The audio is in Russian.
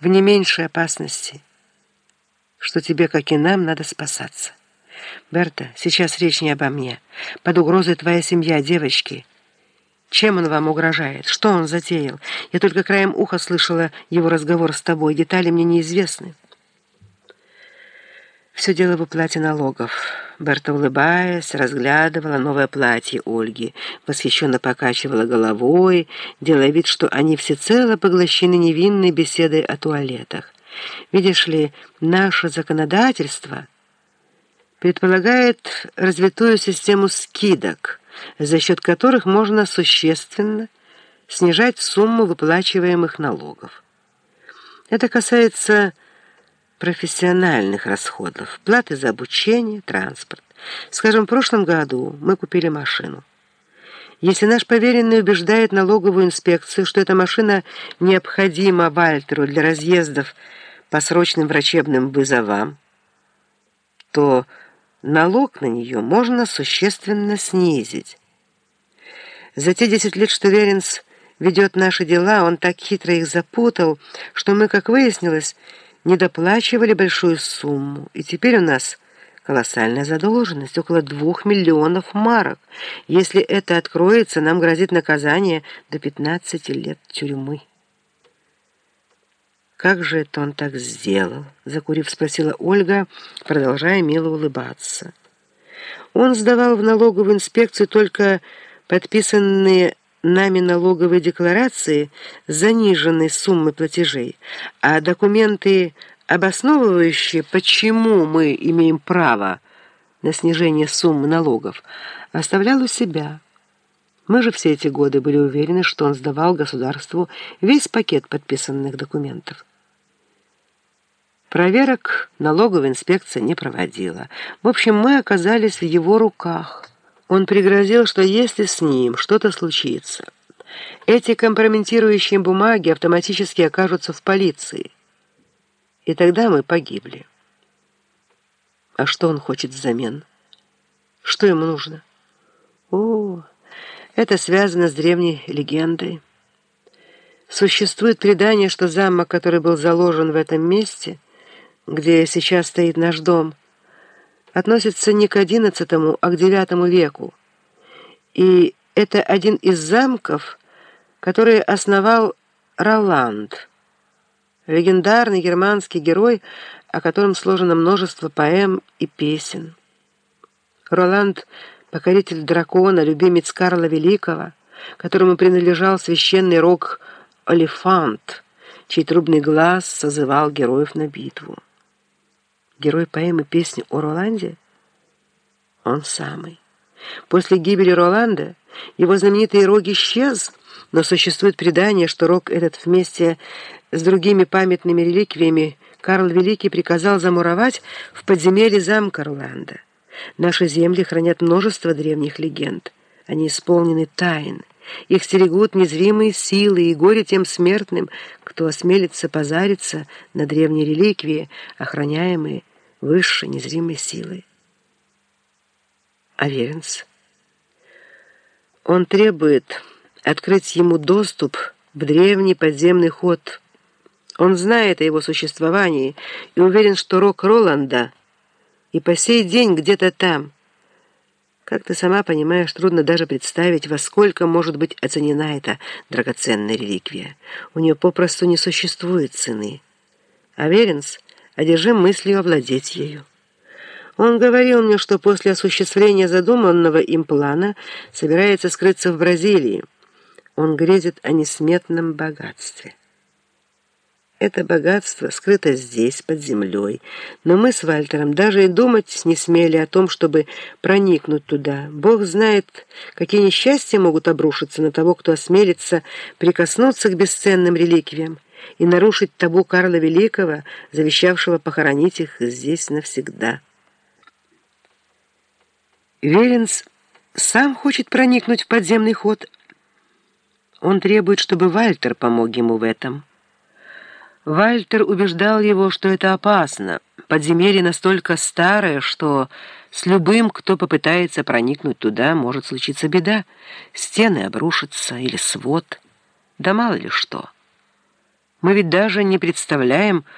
в не меньшей опасности, что тебе, как и нам, надо спасаться. Берта, сейчас речь не обо мне. Под угрозой твоя семья, девочки. Чем он вам угрожает? Что он затеял? Я только краем уха слышала его разговор с тобой. Детали мне неизвестны. Все дело в уплате налогов. Берта, улыбаясь, разглядывала новое платье Ольги, восхищенно покачивала головой, делая вид, что они всецело поглощены невинной беседой о туалетах. Видишь ли, наше законодательство предполагает развитую систему скидок, за счет которых можно существенно снижать сумму выплачиваемых налогов. Это касается профессиональных расходов, платы за обучение, транспорт. Скажем, в прошлом году мы купили машину. Если наш поверенный убеждает налоговую инспекцию, что эта машина необходима Вальтеру для разъездов по срочным врачебным вызовам, то налог на нее можно существенно снизить. За те 10 лет, что Веренс ведет наши дела, он так хитро их запутал, что мы, как выяснилось, недоплачивали большую сумму, и теперь у нас колоссальная задолженность, около двух миллионов марок. Если это откроется, нам грозит наказание до 15 лет тюрьмы. «Как же это он так сделал?» — закурив, спросила Ольга, продолжая мило улыбаться. Он сдавал в налоговую инспекцию только подписанные нами налоговые декларации с заниженной суммой платежей, а документы, обосновывающие, почему мы имеем право на снижение суммы налогов, оставлял у себя. Мы же все эти годы были уверены, что он сдавал государству весь пакет подписанных документов. Проверок налоговая инспекция не проводила. В общем, мы оказались в его руках – он пригрозил, что если с ним что-то случится, эти компрометирующие бумаги автоматически окажутся в полиции. И тогда мы погибли. А что он хочет взамен? Что ему нужно? О, это связано с древней легендой. Существует предание, что замок, который был заложен в этом месте, где сейчас стоит наш дом, относится не к XI, а к IX веку. И это один из замков, который основал Роланд, легендарный германский герой, о котором сложено множество поэм и песен. Роланд — покоритель дракона, любимец Карла Великого, которому принадлежал священный рог Олифант, чей трубный глаз созывал героев на битву. Герой поэмы песни о Роланде? Он самый. После гибели Роланда его знаменитый рог исчез, но существует предание, что рог этот вместе с другими памятными реликвиями Карл Великий приказал замуровать в подземелье замка Роланда. Наши земли хранят множество древних легенд. Они исполнены тайн. Их стерегут незримые силы, и горе тем смертным, кто осмелится позариться на древние реликвии, охраняемые высшей незримой силой. Аверинс. Он требует открыть ему доступ в древний подземный ход. Он знает о его существовании и уверен, что рок Роланда и по сей день где-то там. Как ты сама понимаешь, трудно даже представить, во сколько может быть оценена эта драгоценная реликвия. У нее попросту не существует цены. Аверинс одержим мыслью овладеть ею. Он говорил мне, что после осуществления задуманного им плана собирается скрыться в Бразилии. Он грезит о несметном богатстве. Это богатство скрыто здесь, под землей, но мы с Вальтером даже и думать не смели о том, чтобы проникнуть туда. Бог знает, какие несчастья могут обрушиться на того, кто осмелится прикоснуться к бесценным реликвиям и нарушить табу Карла Великого, завещавшего похоронить их здесь навсегда. Веренс сам хочет проникнуть в подземный ход. Он требует, чтобы Вальтер помог ему в этом. Вальтер убеждал его, что это опасно. Подземелье настолько старое, что с любым, кто попытается проникнуть туда, может случиться беда. Стены обрушатся или свод, да мало ли что. Мы ведь даже не представляем,